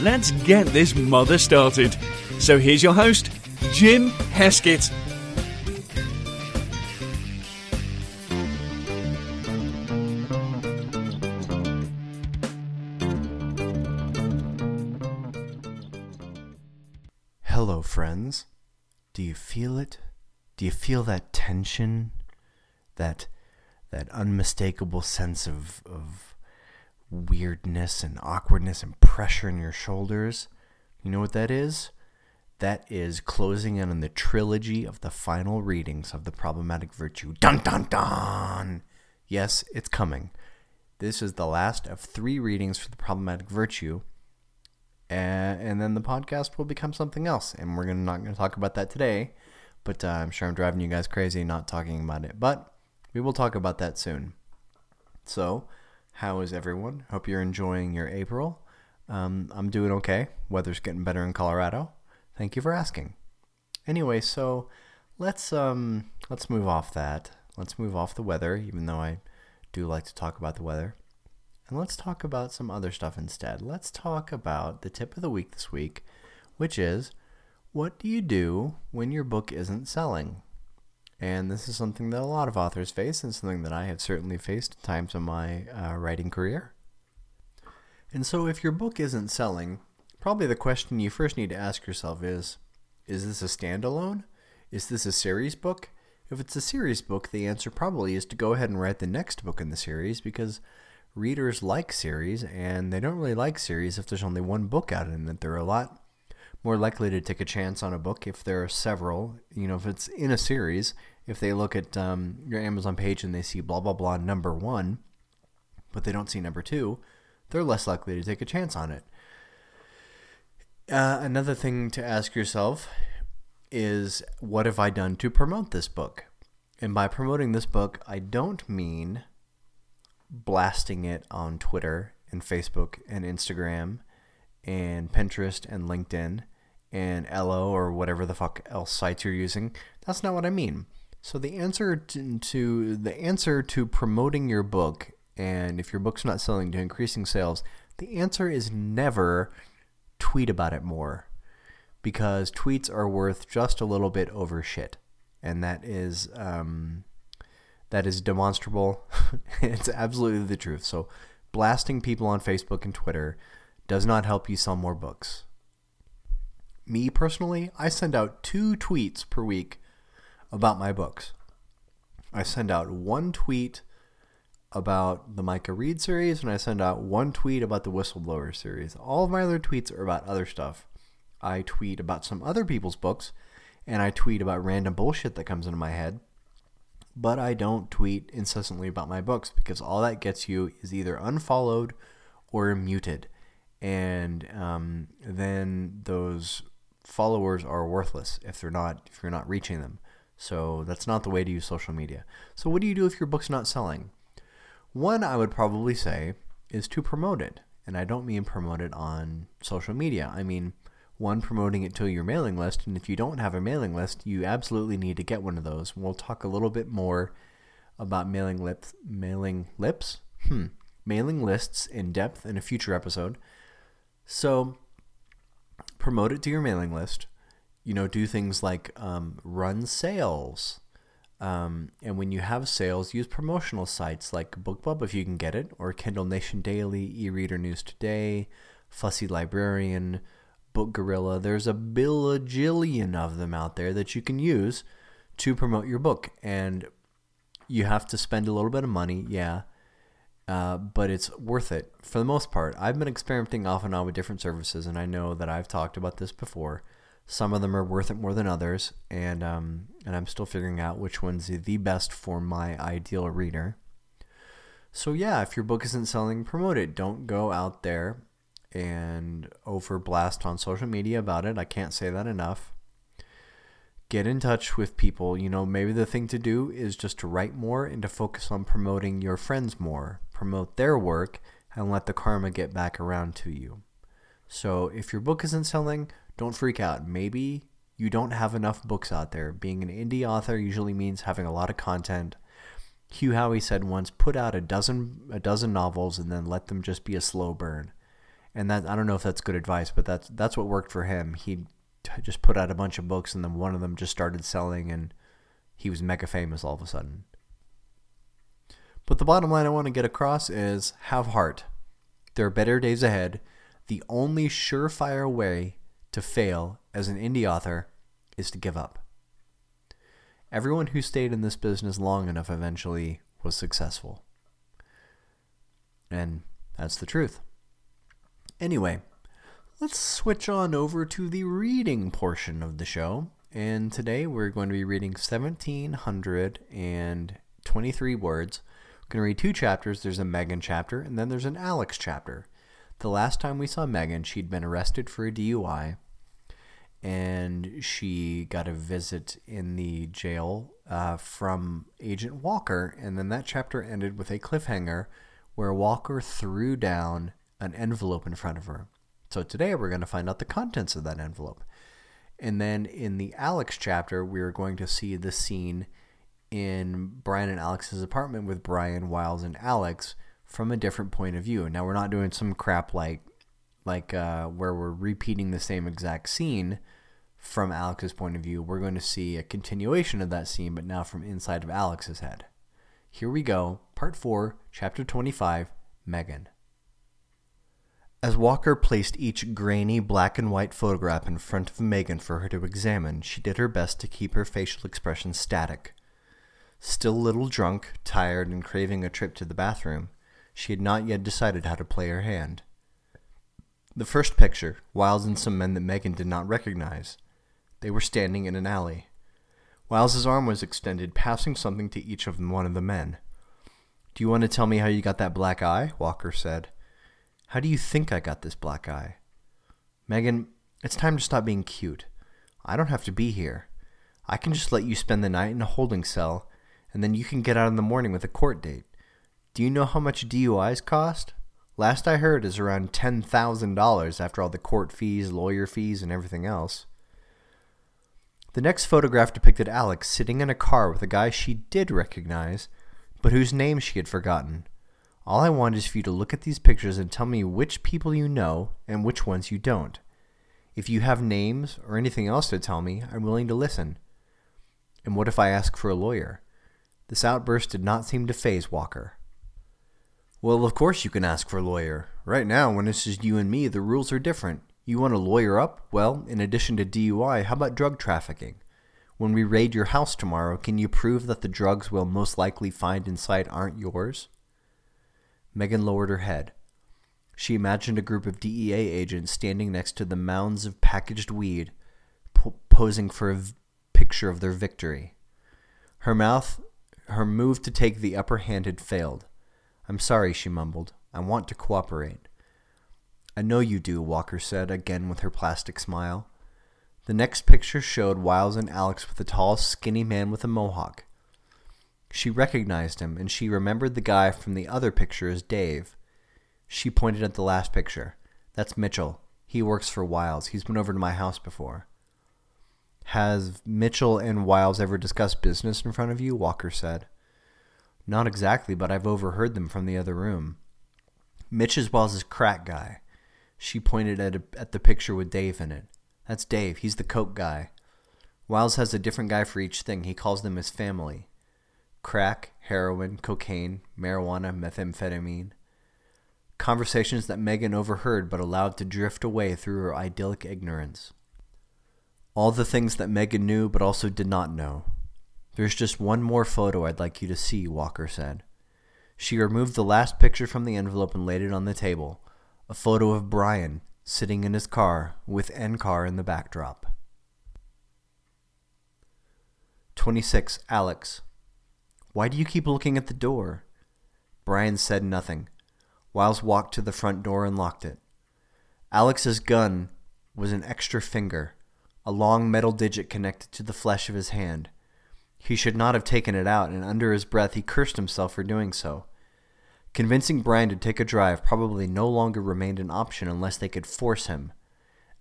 let's get this mother started. So here's your host, Jim Heskett. Hello, friends. Do you feel it? Do you feel that tension? That that unmistakable sense of, of weirdness and awkwardness and pressure in your shoulders? You know what that is? That is closing in on the trilogy of the final readings of the problematic virtue. Dun dun dun! Yes, it's coming. This is the last of three readings for the problematic virtue and, then the podcast will become something else. And we're not going to talk about that today, but uh, I'm sure I'm driving you guys crazy not talking about it. But we will talk about that soon. So, how is everyone? Hope you're enjoying your April. Um, I'm doing okay. Weather's getting better in Colorado. Thank you for asking. Anyway, so let's um let's move off that. Let's move off the weather, even though I do like to talk about the weather. And let's talk about some other stuff instead. Let's talk about the tip of the week this week, which is what do you do when your book isn't selling? And this is something that a lot of authors face, and something that I have certainly faced at times in my uh, writing career. And so, if your book isn't selling, probably the question you first need to ask yourself is Is this a standalone? Is this a series book? If it's a series book, the answer probably is to go ahead and write the next book in the series because readers like series, and they don't really like series if there's only one book out in it. They're a lot more likely to take a chance on a book if there are several. You know, if it's in a series, if they look at um, your Amazon page and they see blah, blah, blah number one, but they don't see number two, they're less likely to take a chance on it. Uh, another thing to ask yourself is what have I done to promote this book? And by promoting this book, I don't mean blasting it on Twitter and Facebook and Instagram and Pinterest and LinkedIn and Ello or whatever the fuck else sites you're using. That's not what I mean. So the answer to, the answer to promoting your book and if your book's not selling to increasing sales, the answer is never tweet about it more because tweets are worth just a little bit over shit. And that is um, that is demonstrable. it's absolutely the truth. So, blasting people on Facebook and Twitter does not help you sell more books. Me personally, I send out two tweets per week about my books. I send out one tweet about the Micah Reed series, and I send out one tweet about the Whistleblower series. All of my other tweets are about other stuff. I tweet about some other people's books, and I tweet about random bullshit that comes into my head but I don't tweet incessantly about my books because all that gets you is either unfollowed or muted. And um, then those followers are worthless if they're not if you're not reaching them. So that's not the way to use social media. So what do you do if your book's not selling? One I would probably say is to promote it. And I don't mean promote it on social media. I mean one promoting it to your mailing list and if you don't have a mailing list you absolutely need to get one of those we'll talk a little bit more about mailing lips mailing lips hmm mailing lists in depth in a future episode so promote it to your mailing list you know do things like um, run sales um, and when you have sales, use promotional sites like BookBub if you can get it, or Kindle Nation Daily, eReader News Today, Fussy Librarian, Book Gorilla. There's a billajillion of them out there that you can use to promote your book. And you have to spend a little bit of money, yeah, uh, but it's worth it for the most part. I've been experimenting off and on with different services, and I know that I've talked about this before. Some of them are worth it more than others, and um, and I'm still figuring out which one's the best for my ideal reader. So yeah, if your book isn't selling, promote it. Don't go out there and over blast on social media about it. I can't say that enough. Get in touch with people. You know, maybe the thing to do is just to write more and to focus on promoting your friends more, promote their work, and let the karma get back around to you. So if your book isn't selling, don't freak out. Maybe you don't have enough books out there. Being an indie author usually means having a lot of content. Hugh Howey said once, put out a dozen a dozen novels and then let them just be a slow burn. And that I don't know if that's good advice, but that's that's what worked for him. He just put out a bunch of books and then one of them just started selling and he was mega famous all of a sudden. But the bottom line I want to get across is have heart. There are better days ahead. The only surefire way to fail as an indie author is to give up. Everyone who stayed in this business long enough eventually was successful. And that's the truth. Anyway, let's switch on over to the reading portion of the show. And today we're going to be reading 1,723 words. We're going to read two chapters. There's a Megan chapter, and then there's an Alex chapter. The last time we saw Megan, she'd been arrested for a DUI and she got a visit in the jail uh, from Agent Walker. And then that chapter ended with a cliffhanger where Walker threw down an envelope in front of her. So today we're going to find out the contents of that envelope. And then in the Alex chapter, we're going to see the scene in Brian and Alex's apartment with Brian, Wiles, and Alex from a different point of view. Now we're not doing some crap like like uh, where we're repeating the same exact scene from Alex's point of view, we're going to see a continuation of that scene, but now from inside of Alex's head. Here we go, part 4, chapter 25 Megan. As Walker placed each grainy black and white photograph in front of Megan for her to examine, she did her best to keep her facial expression static. Still a little drunk, tired, and craving a trip to the bathroom, she had not yet decided how to play her hand. The first picture, Wiles and some men that Megan did not recognize. They were standing in an alley. Wiles's arm was extended, passing something to each of one of the men. Do you want to tell me how you got that black eye? Walker said. How do you think I got this black eye? Megan, it's time to stop being cute. I don't have to be here. I can just let you spend the night in a holding cell, and then you can get out in the morning with a court date. Do you know how much DUIs cost? Last I heard is around $10,000 after all the court fees, lawyer fees, and everything else. The next photograph depicted Alex sitting in a car with a guy she did recognize, but whose name she had forgotten. All I want is for you to look at these pictures and tell me which people you know and which ones you don't. If you have names or anything else to tell me, I'm willing to listen. And what if I ask for a lawyer? This outburst did not seem to faze Walker. Well, of course you can ask for a lawyer. Right now, when it's just you and me, the rules are different. You want to lawyer up? Well, in addition to DUI, how about drug trafficking? When we raid your house tomorrow, can you prove that the drugs we'll most likely find inside aren't yours? Megan lowered her head. She imagined a group of DEA agents standing next to the mounds of packaged weed, po posing for a picture of their victory. Her mouth, her move to take the upper hand had failed. I'm sorry, she mumbled. I want to cooperate. I know you do, Walker said, again with her plastic smile. The next picture showed Wiles and Alex with a tall, skinny man with a mohawk. She recognized him, and she remembered the guy from the other picture as Dave. She pointed at the last picture. That's Mitchell. He works for Wiles. He's been over to my house before. Has Mitchell and Wiles ever discussed business in front of you? Walker said. Not exactly, but I've overheard them from the other room. Mitch is Wiles' crack guy. She pointed at, a, at the picture with Dave in it. That's Dave. He's the coke guy. Wiles has a different guy for each thing. He calls them his family. Crack, heroin, cocaine, marijuana, methamphetamine. Conversations that Megan overheard but allowed to drift away through her idyllic ignorance. All the things that Megan knew but also did not know. There's just one more photo I'd like you to see, Walker said. She removed the last picture from the envelope and laid it on the table a photo of Brian sitting in his car with NCAR in the backdrop. 26. Alex. Why do you keep looking at the door? Brian said nothing. Wiles walked to the front door and locked it. Alex's gun was an extra finger, a long metal digit connected to the flesh of his hand. He should not have taken it out, and under his breath he cursed himself for doing so. Convincing Brian to take a drive probably no longer remained an option unless they could force him.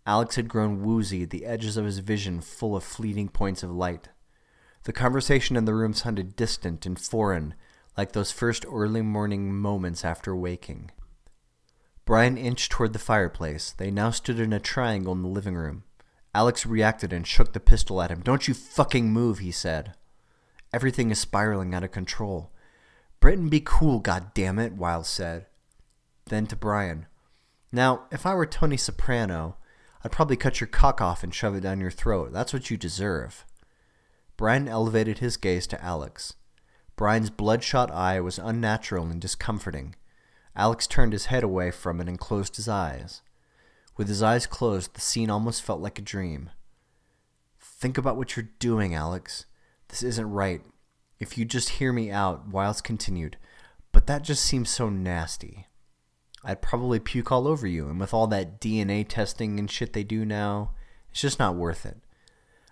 Alex had grown woozy, the edges of his vision full of fleeting points of light. The conversation in the room sounded distant and foreign, like those first early morning moments after waking. Brian inched toward the fireplace. They now stood in a triangle in the living room. Alex reacted and shook the pistol at him. Don't you fucking move, he said. Everything is spiraling out of control. Britton, be cool, goddammit, Wiles said. Then to Brian. Now, if I were Tony Soprano, I'd probably cut your cock off and shove it down your throat. That's what you deserve. Brian elevated his gaze to Alex. Brian's bloodshot eye was unnatural and discomforting. Alex turned his head away from it and closed his eyes. With his eyes closed, the scene almost felt like a dream. Think about what you're doing, Alex. This isn't right. If you just hear me out, Wiles continued, but that just seems so nasty. I'd probably puke all over you, and with all that DNA testing and shit they do now, it's just not worth it.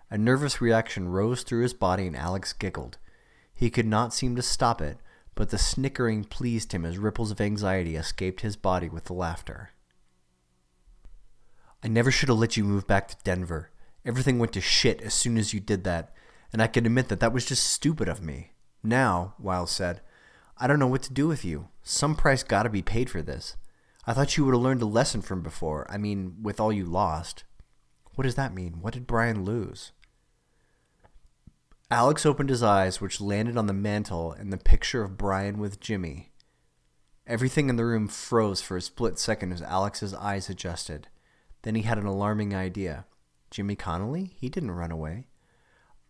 A nervous reaction rose through his body, and Alex giggled. He could not seem to stop it, but the snickering pleased him as ripples of anxiety escaped his body with the laughter. I never should have let you move back to Denver. Everything went to shit as soon as you did that, and I can admit that that was just stupid of me. Now, Wiles said, I don't know what to do with you. Some price gotta be paid for this. I thought you would have learned a lesson from before. I mean, with all you lost. What does that mean? What did Brian lose? Alex opened his eyes, which landed on the mantel and the picture of Brian with Jimmy. Everything in the room froze for a split second as Alex's eyes adjusted. Then he had an alarming idea. Jimmy Connolly? He didn't run away.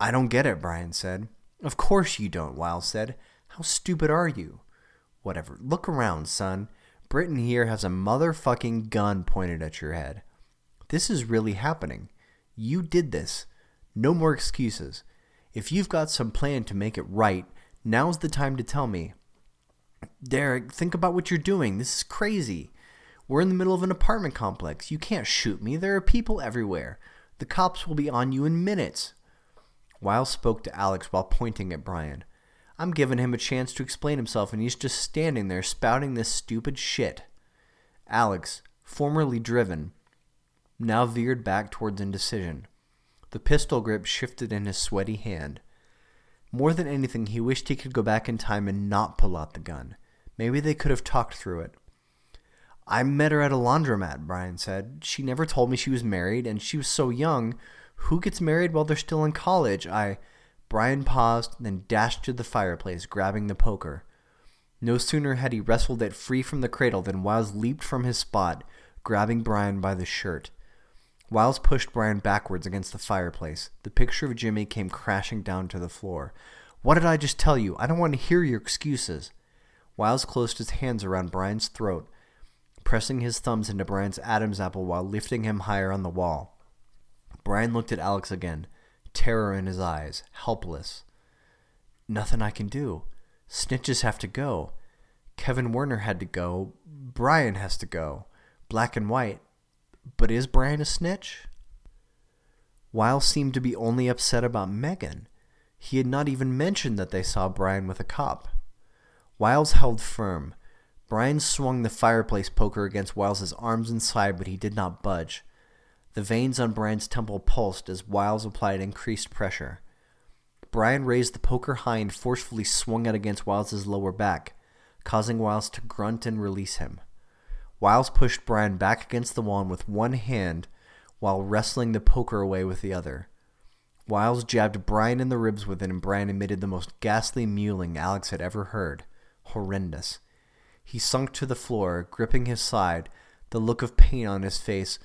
I don't get it, Brian said. Of course you don't, Wiles said. How stupid are you? Whatever. Look around, son. Britton here has a motherfucking gun pointed at your head. This is really happening. You did this. No more excuses. If you've got some plan to make it right, now's the time to tell me. Derek, think about what you're doing. This is crazy. We're in the middle of an apartment complex. You can't shoot me. There are people everywhere. The cops will be on you in minutes. Wiles spoke to Alex while pointing at Brian. I'm giving him a chance to explain himself, and he's just standing there spouting this stupid shit. Alex, formerly driven, now veered back towards indecision. The pistol grip shifted in his sweaty hand. More than anything, he wished he could go back in time and not pull out the gun. Maybe they could have talked through it. I met her at a laundromat, Brian said. She never told me she was married, and she was so young. Who gets married while they're still in college? I. Brian paused, then dashed to the fireplace, grabbing the poker. No sooner had he wrestled it free from the cradle than Wiles leaped from his spot, grabbing Brian by the shirt. Wiles pushed Brian backwards against the fireplace. The picture of Jimmy came crashing down to the floor. What did I just tell you? I don't want to hear your excuses. Wiles closed his hands around Brian's throat, pressing his thumbs into Brian's Adam's apple while lifting him higher on the wall. Brian looked at Alex again terror in his eyes, helpless. Nothing I can do. Snitches have to go. Kevin Werner had to go. Brian has to go. Black and white. But is Brian a snitch? Wiles seemed to be only upset about Megan. He had not even mentioned that they saw Brian with a cop. Wiles held firm. Brian swung the fireplace poker against Wiles's arms and side, but he did not budge. The veins on Brian's temple pulsed as Wiles applied increased pressure. Brian raised the poker high and forcefully swung it against Wiles's lower back, causing Wiles to grunt and release him. Wiles pushed Brian back against the wall with one hand while wrestling the poker away with the other. Wiles jabbed Brian in the ribs with it, and Brian emitted the most ghastly mewling Alex had ever heard. Horrendous. He sunk to the floor, gripping his side, the look of pain on his face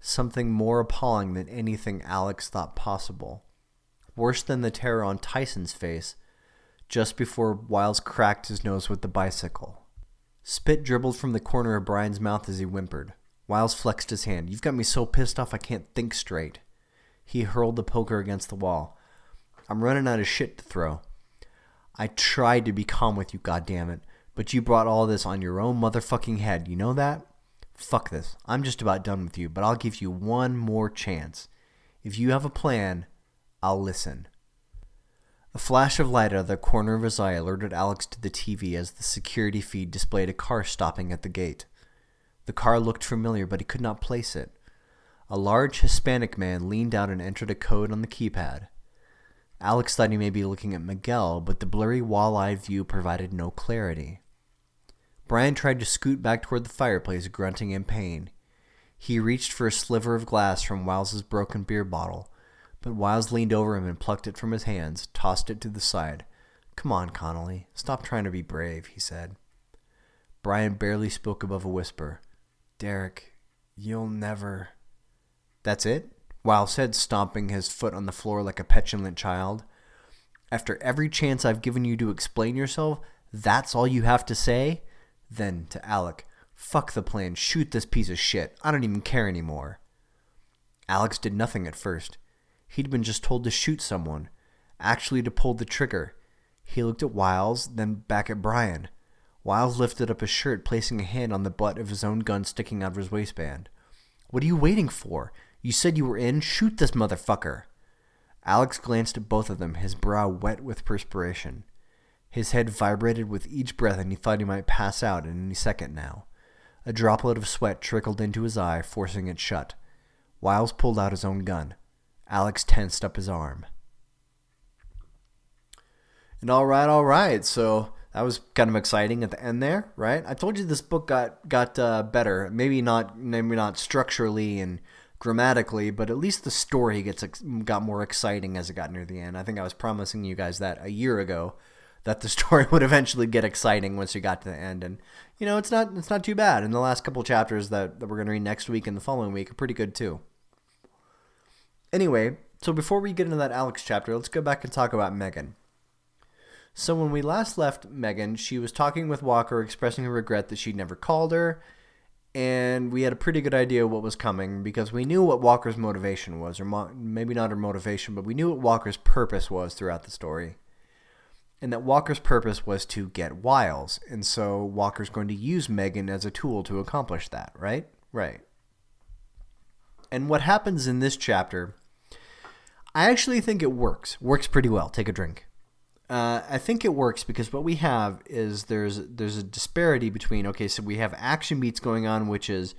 something more appalling than anything Alex thought possible. Worse than the terror on Tyson's face, just before Wiles cracked his nose with the bicycle. Spit dribbled from the corner of Brian's mouth as he whimpered. Wiles flexed his hand. You've got me so pissed off I can't think straight. He hurled the poker against the wall. I'm running out of shit to throw. I tried to be calm with you, goddammit, but you brought all this on your own motherfucking head. You know that? Fuck this. I'm just about done with you, but I'll give you one more chance. If you have a plan, I'll listen. A flash of light out of the corner of his eye alerted Alex to the TV as the security feed displayed a car stopping at the gate. The car looked familiar, but he could not place it. A large Hispanic man leaned out and entered a code on the keypad. Alex thought he may be looking at Miguel, but the blurry wall-eyed view provided no clarity. Brian tried to scoot back toward the fireplace, grunting in pain. He reached for a sliver of glass from Wiles's broken beer bottle, but Wiles leaned over him and plucked it from his hands, tossed it to the side. Come on, Connolly. Stop trying to be brave, he said. Brian barely spoke above a whisper. Derek, you'll never. That's it? Wiles said, stomping his foot on the floor like a petulant child. After every chance I've given you to explain yourself, that's all you have to say? Then to Alec, fuck the plan, shoot this piece of shit. I don't even care anymore. Alex did nothing at first. He'd been just told to shoot someone, actually to pull the trigger. He looked at Wiles, then back at Brian. Wiles lifted up his shirt, placing a hand on the butt of his own gun sticking out of his waistband. What are you waiting for? You said you were in. Shoot this motherfucker. Alex glanced at both of them, his brow wet with perspiration. His head vibrated with each breath, and he thought he might pass out at any second now. A droplet of sweat trickled into his eye, forcing it shut. Wiles pulled out his own gun. Alex tensed up his arm. And all right, all right. So that was kind of exciting at the end there, right? I told you this book got got uh, better. Maybe not, maybe not structurally and grammatically, but at least the story gets got more exciting as it got near the end. I think I was promising you guys that a year ago that the story would eventually get exciting once you got to the end. And you know, it's not it's not too bad. And the last couple chapters that, that we're gonna read next week and the following week are pretty good too. Anyway, so before we get into that Alex chapter, let's go back and talk about Megan. So when we last left Megan, she was talking with Walker, expressing her regret that she'd never called her, and we had a pretty good idea what was coming because we knew what Walker's motivation was, or mo- maybe not her motivation, but we knew what Walker's purpose was throughout the story and that Walker's purpose was to get Wiles, and so Walker's going to use Megan as a tool to accomplish that, right? Right. And what happens in this chapter, I actually think it works. Works pretty well. Take a drink. Uh, I think it works because what we have is there's there's a disparity between okay, so we have action beats going on, which is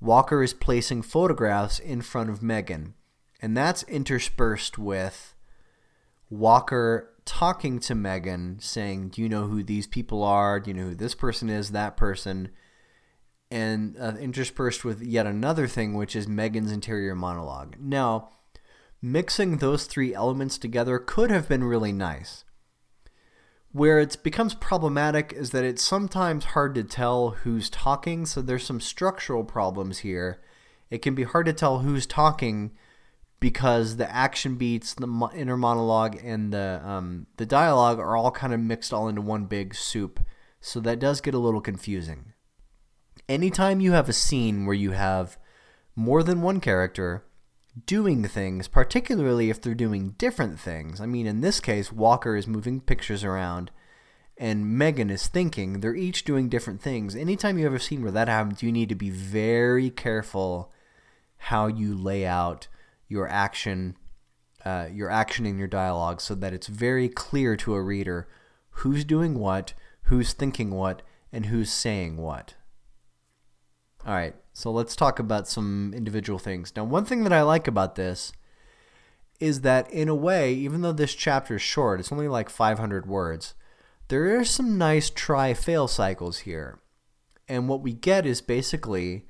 Walker is placing photographs in front of Megan, and that's interspersed with Walker talking to Megan, saying, "Do you know who these people are? Do you know who this person is? That person." And uh, interspersed with yet another thing, which is Megan's interior monologue. Now, mixing those three elements together could have been really nice. Where it becomes problematic is that it's sometimes hard to tell who's talking, so there's some structural problems here. It can be hard to tell who's talking because the action beats, the inner monologue, and the um, the dialogue are all kind of mixed all into one big soup. So that does get a little confusing. Anytime you have a scene where you have more than one character doing things, particularly if they're doing different things. I mean, in this case, Walker is moving pictures around and Megan is thinking. They're each doing different things. Anytime you have a scene where that happens, you need to be very careful how you lay out your action, uh, your action in your dialogue, so that it's very clear to a reader who's doing what, who's thinking what, and who's saying what. All right, so let's talk about some individual things. Now, one thing that I like about this is that, in a way, even though this chapter is short, it's only like 500 words, there are some nice try fail cycles here. And what we get is basically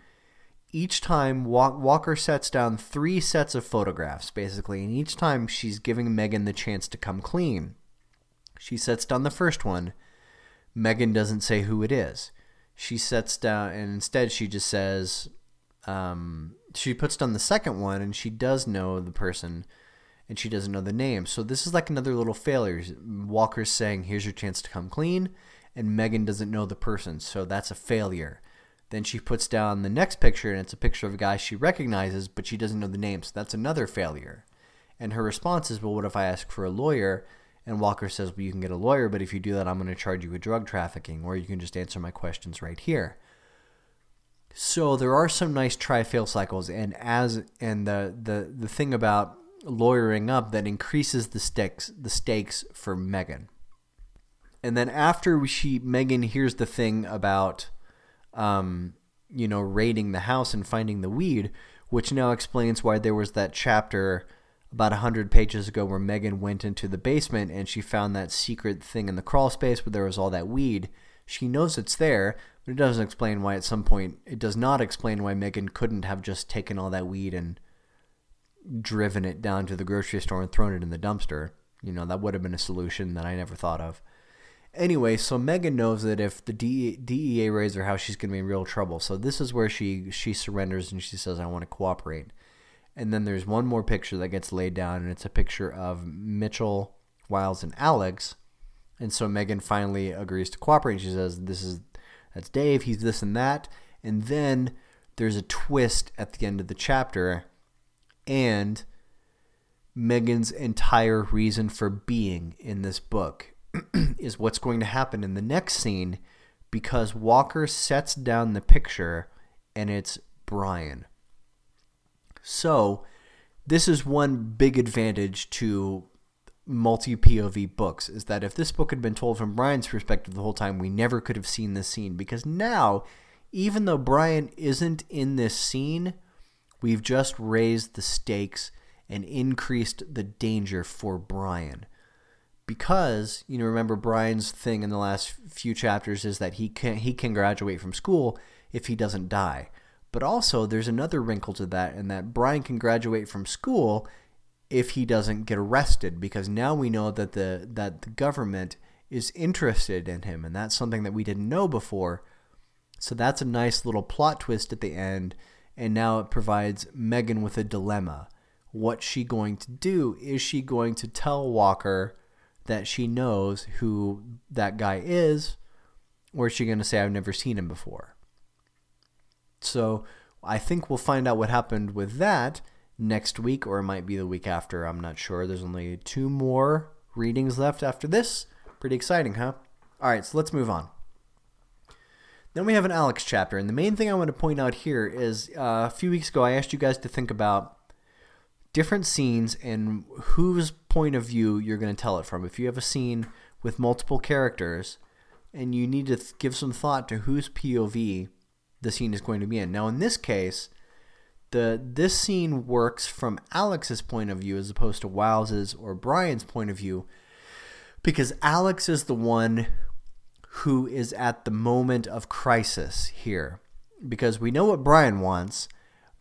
each time Walker sets down three sets of photographs, basically, and each time she's giving Megan the chance to come clean. She sets down the first one. Megan doesn't say who it is. She sets down, and instead she just says, um, she puts down the second one, and she does know the person, and she doesn't know the name. So this is like another little failure. Walker's saying, here's your chance to come clean, and Megan doesn't know the person, so that's a failure. Then she puts down the next picture, and it's a picture of a guy she recognizes, but she doesn't know the name. So that's another failure. And her response is, well, what if I ask for a lawyer? And Walker says, well, you can get a lawyer, but if you do that, I'm going to charge you with drug trafficking, or you can just answer my questions right here. So there are some nice try-fail cycles, and as and the the the thing about lawyering up that increases the stakes the stakes for Megan. And then after she Megan hears the thing about, um, you know, raiding the house and finding the weed, which now explains why there was that chapter about 100 pages ago where Megan went into the basement and she found that secret thing in the crawl space where there was all that weed. She knows it's there, but it doesn't explain why at some point, it does not explain why Megan couldn't have just taken all that weed and driven it down to the grocery store and thrown it in the dumpster. You know, that would have been a solution that I never thought of. Anyway, so Megan knows that if the DEA raids her house, she's going to be in real trouble. So this is where she she surrenders and she says, "I want to cooperate." And then there's one more picture that gets laid down, and it's a picture of Mitchell, Wiles, and Alex. And so Megan finally agrees to cooperate. She says, "This is that's Dave. He's this and that." And then there's a twist at the end of the chapter, and Megan's entire reason for being in this book is what's going to happen in the next scene because Walker sets down the picture and it's Brian. So, this is one big advantage to multi POV books is that if this book had been told from Brian's perspective the whole time, we never could have seen this scene because now, even though Brian isn't in this scene, we've just raised the stakes and increased the danger for Brian because you know remember Brian's thing in the last few chapters is that he can he can graduate from school if he doesn't die. But also there's another wrinkle to that in that Brian can graduate from school if he doesn't get arrested because now we know that the that the government is interested in him and that's something that we didn't know before. So that's a nice little plot twist at the end and now it provides Megan with a dilemma. What's she going to do? Is she going to tell Walker that she knows who that guy is, or is she going to say, I've never seen him before? So I think we'll find out what happened with that next week, or it might be the week after. I'm not sure. There's only two more readings left after this. Pretty exciting, huh? All right, so let's move on. Then we have an Alex chapter, and the main thing I want to point out here is uh, a few weeks ago I asked you guys to think about different scenes and whose point of view you're going to tell it from. If you have a scene with multiple characters and you need to th- give some thought to whose POV the scene is going to be in. Now, in this case, the this scene works from Alex's point of view as opposed to Wiles's or Brian's point of view because Alex is the one who is at the moment of crisis here. Because we know what Brian wants.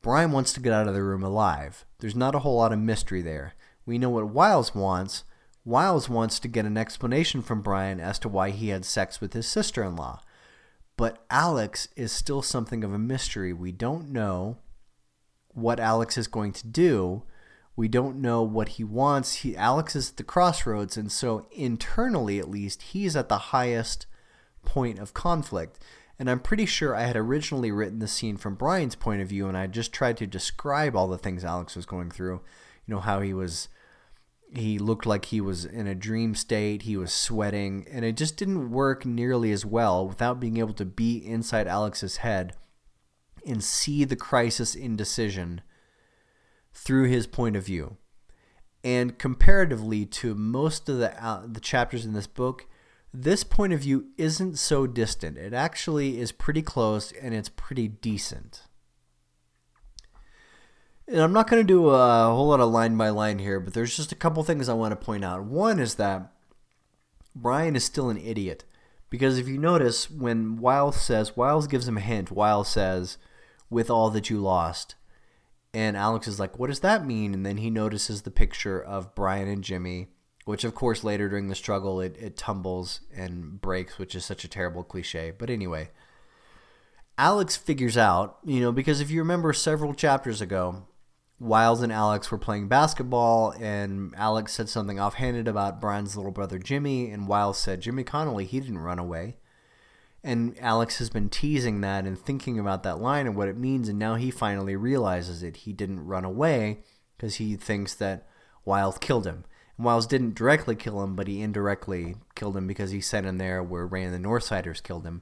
Brian wants to get out of the room alive. There's not a whole lot of mystery there. We know what Wiles wants. Wiles wants to get an explanation from Brian as to why he had sex with his sister in law. But Alex is still something of a mystery. We don't know what Alex is going to do. We don't know what he wants. He Alex is at the crossroads, and so internally at least, he's at the highest point of conflict. And I'm pretty sure I had originally written the scene from Brian's point of view, and I just tried to describe all the things Alex was going through. You know, how he was, he looked like he was in a dream state, he was sweating, and it just didn't work nearly as well without being able to be inside Alex's head and see the crisis indecision through his point of view. And comparatively to most of the uh, the chapters in this book, this point of view isn't so distant. It actually is pretty close and it's pretty decent. And I'm not going to do a whole lot of line by line here, but there's just a couple things I want to point out. One is that Brian is still an idiot. Because if you notice, when Wiles says, Wiles gives him a hint, Wiles says, with all that you lost. And Alex is like, what does that mean? And then he notices the picture of Brian and Jimmy which of course later during the struggle it, it tumbles and breaks, which is such a terrible cliche. But anyway, Alex figures out, you know, because if you remember several chapters ago, Wiles and Alex were playing basketball, and Alex said something offhanded about Brian's little brother Jimmy, and Wiles said, Jimmy Connolly, he didn't run away. And Alex has been teasing that and thinking about that line and what it means, and now he finally realizes it. He didn't run away because he thinks that Wiles killed him. And Wiles didn't directly kill him, but he indirectly killed him because he sent him there where Ray and the Northsiders killed him.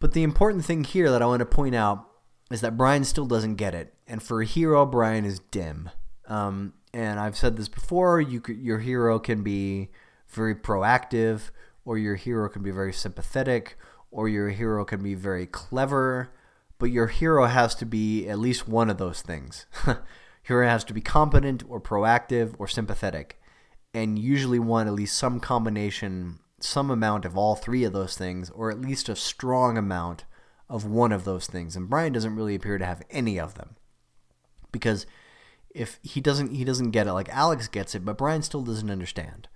But the important thing here that I want to point out is that Brian still doesn't get it, and for a hero, Brian is dim. Um, and I've said this before: you could, your hero can be very proactive, or your hero can be very sympathetic, or your hero can be very clever. But your hero has to be at least one of those things. hero has to be competent, or proactive, or sympathetic, and usually want at least some combination, some amount of all three of those things, or at least a strong amount of one of those things. And Brian doesn't really appear to have any of them because if he doesn't he doesn't get it like Alex gets it, but Brian still doesn't understand.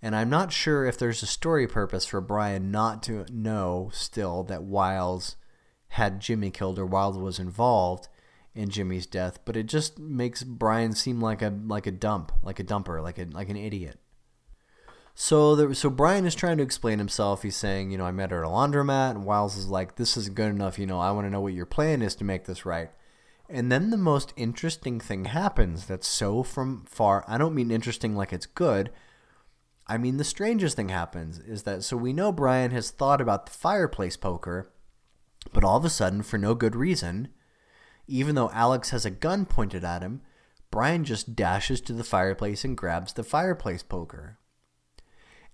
And I'm not sure if there's a story purpose for Brian not to know still that Wiles had Jimmy killed or Wiles was involved in Jimmy's death, but it just makes Brian seem like a like a dump, like a dumper, like a like an idiot. So there, so Brian is trying to explain himself. He's saying, you know, I met her at a laundromat, and Wiles is like, this isn't good enough. You know, I want to know what your plan is to make this right. And then the most interesting thing happens that's so from far. I don't mean interesting like it's good. I mean the strangest thing happens is that so we know Brian has thought about the fireplace poker, but all of a sudden, for no good reason, even though Alex has a gun pointed at him, Brian just dashes to the fireplace and grabs the fireplace poker.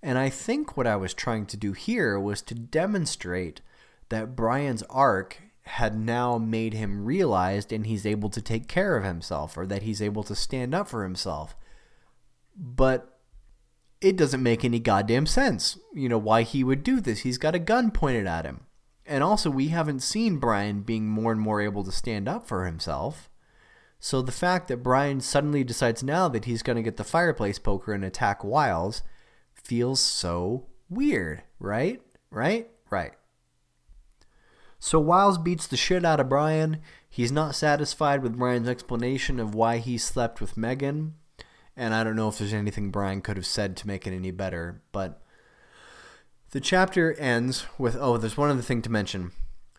And I think what I was trying to do here was to demonstrate that Brian's arc had now made him realized and he's able to take care of himself or that he's able to stand up for himself. But it doesn't make any goddamn sense, you know, why he would do this. He's got a gun pointed at him. And also, we haven't seen Brian being more and more able to stand up for himself. So the fact that Brian suddenly decides now that he's going to get the fireplace poker and attack Wiles feels so weird, right? Right? Right. So Wiles beats the shit out of Brian. He's not satisfied with Brian's explanation of why he slept with Megan. And I don't know if there's anything Brian could have said to make it any better. But the chapter ends with oh, there's one other thing to mention.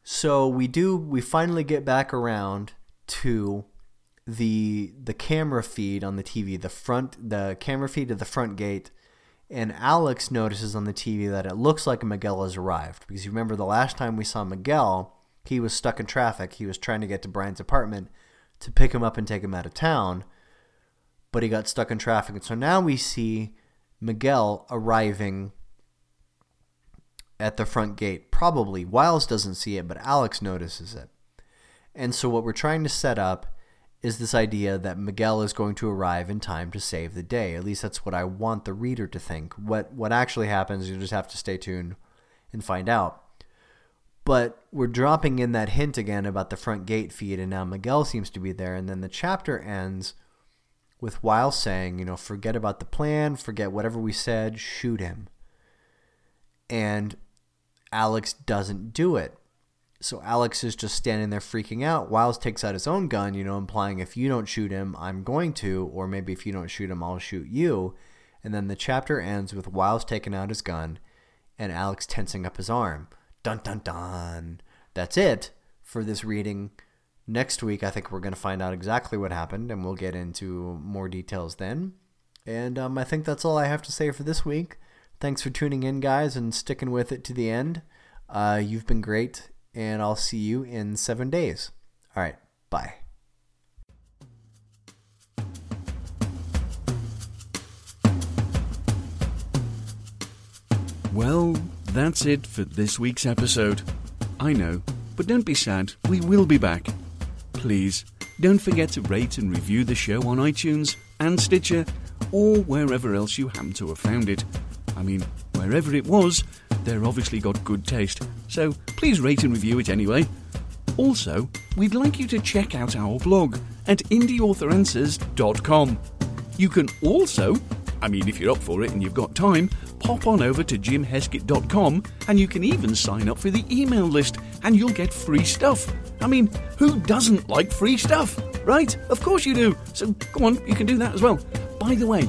So we do we finally get back around to the the camera feed on the TV, the front the camera feed of the front gate and Alex notices on the TV that it looks like Miguel has arrived because you remember the last time we saw Miguel, he was stuck in traffic. He was trying to get to Brian's apartment to pick him up and take him out of town, but he got stuck in traffic. And so now we see Miguel arriving at the front gate. Probably Wiles doesn't see it, but Alex notices it. And so what we're trying to set up is this idea that Miguel is going to arrive in time to save the day. At least that's what I want the reader to think. What what actually happens, you just have to stay tuned and find out. But we're dropping in that hint again about the front gate feed, and now Miguel seems to be there. And then the chapter ends with Wiles saying, you know, forget about the plan, forget whatever we said, shoot him. And Alex doesn't do it. So Alex is just standing there freaking out. Wiles takes out his own gun, you know, implying if you don't shoot him, I'm going to, or maybe if you don't shoot him, I'll shoot you. And then the chapter ends with Wiles taking out his gun and Alex tensing up his arm. Dun dun dun. That's it for this reading. Next week, I think we're going to find out exactly what happened, and we'll get into more details then. And um, I think that's all I have to say for this week. Thanks for tuning in, guys, and sticking with it to the end. Uh, you've been great, and I'll see you in seven days. All right, bye. Well, that's it for this week's episode. I know, but don't be sad, we will be back. Please, don't forget to rate and review the show on iTunes and Stitcher or wherever else you happen to have found it. I mean, wherever it was, they're obviously got good taste, so please rate and review it anyway. Also, we'd like you to check out our blog at indieauthoranswers.com. You can also, I mean, if you're up for it and you've got time, pop on over to jimheskett.com and you can even sign up for the email list and you'll get free stuff. I mean, who doesn't like free stuff, right? Of course you do. So come on, you can do that as well. By the way,